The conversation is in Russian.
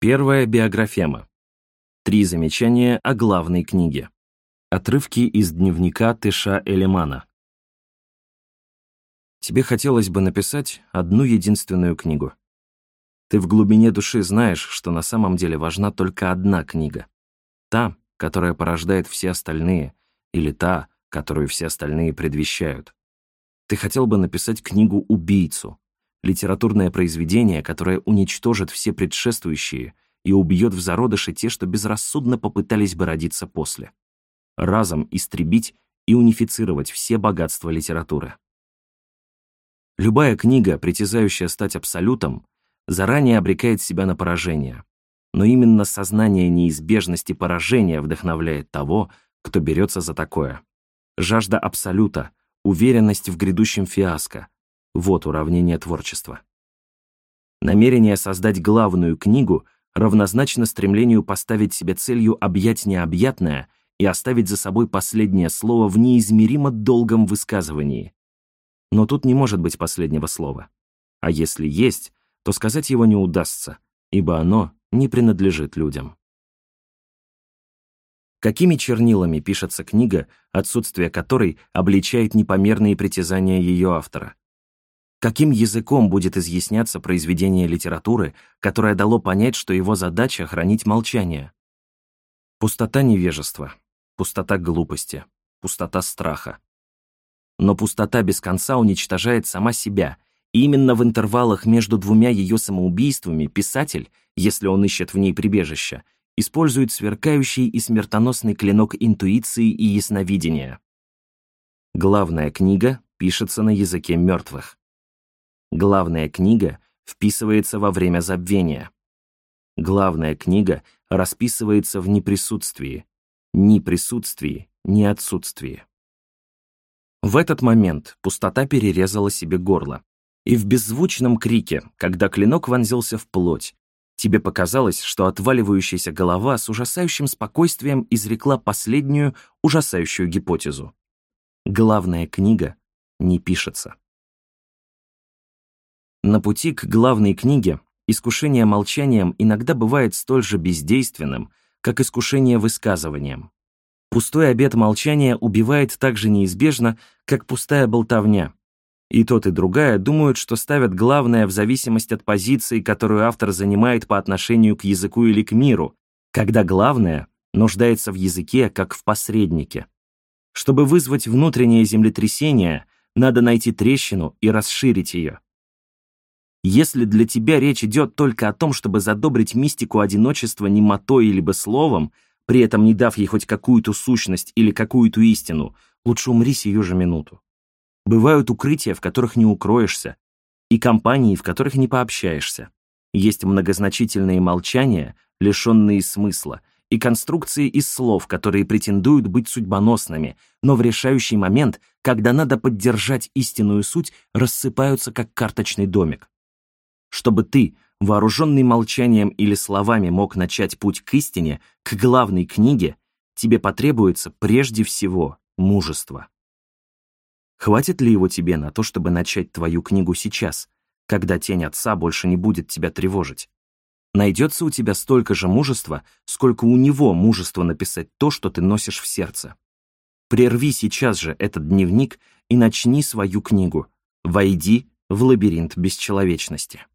Первая биографема. Три замечания о главной книге. Отрывки из дневника Тыша Элемана. Тебе хотелось бы написать одну единственную книгу. Ты в глубине души знаешь, что на самом деле важна только одна книга. Та, которая порождает все остальные, или та, которую все остальные предвещают. Ты хотел бы написать книгу-убийцу, литературное произведение, которое уничтожит все предшествующие и убьет в зародыше те, что безрассудно попытались бы родиться после. Разом истребить и унифицировать все богатства литературы. Любая книга, притязающая стать абсолютом, заранее обрекает себя на поражение. Но именно сознание неизбежности поражения вдохновляет того, кто берется за такое. Жажда абсолюта, уверенность в грядущем фиаско, вот уравнение творчества. Намерение создать главную книгу равнозначно стремлению поставить себе целью объять необъятное и оставить за собой последнее слово в неизмеримо долгом высказывании. Но тут не может быть последнего слова. А если есть, то сказать его не удастся, ибо оно не принадлежит людям. Какими чернилами пишется книга, отсутствие которой обличает непомерные притязания ее автора? Каким языком будет изъясняться произведение литературы, которое дало понять, что его задача — хранить молчание? Пустота невежества, пустота глупости, пустота страха. Но пустота без конца уничтожает сама себя, и именно в интервалах между двумя ее самоубийствами писатель, если он ищет в ней прибежище, использует сверкающий и смертоносный клинок интуиции и ясновидения. Главная книга пишется на языке мертвых. Главная книга вписывается во время забвения. Главная книга расписывается в неприсутствии, ни присутствии, ни отсутствии. В этот момент пустота перерезала себе горло, и в беззвучном крике, когда клинок вонзился в плоть, тебе показалось, что отваливающаяся голова с ужасающим спокойствием изрекла последнюю ужасающую гипотезу. Главная книга не пишется. На пути к главной книге искушение молчанием иногда бывает столь же бездейственным, как искушение высказыванием. Пустой обет молчания убивает так же неизбежно, как пустая болтовня. И тот, и другая думают, что ставят главное в зависимость от позиции, которую автор занимает по отношению к языку или к миру, когда главное нуждается в языке, как в посреднике. Чтобы вызвать внутреннее землетрясение, надо найти трещину и расширить ее. Если для тебя речь идет только о том, чтобы задобрить мистику одиночества немотой либо словом, при этом не дав ей хоть какую-то сущность или какую-то истину, лучше умри сию же минуту. Бывают укрытия, в которых не укроешься, и компании, в которых не пообщаешься. Есть многозначительные молчания, лишенные смысла, и конструкции из слов, которые претендуют быть судьбоносными, но в решающий момент, когда надо поддержать истинную суть, рассыпаются как карточный домик. Чтобы ты, вооруженный молчанием или словами, мог начать путь к истине, к главной книге, тебе потребуется прежде всего мужество. Хватит ли его тебе на то, чтобы начать твою книгу сейчас, когда тень отца больше не будет тебя тревожить? Найдется у тебя столько же мужества, сколько у него мужества написать то, что ты носишь в сердце. Прерви сейчас же этот дневник и начни свою книгу. Войди в лабиринт бесчеловечности.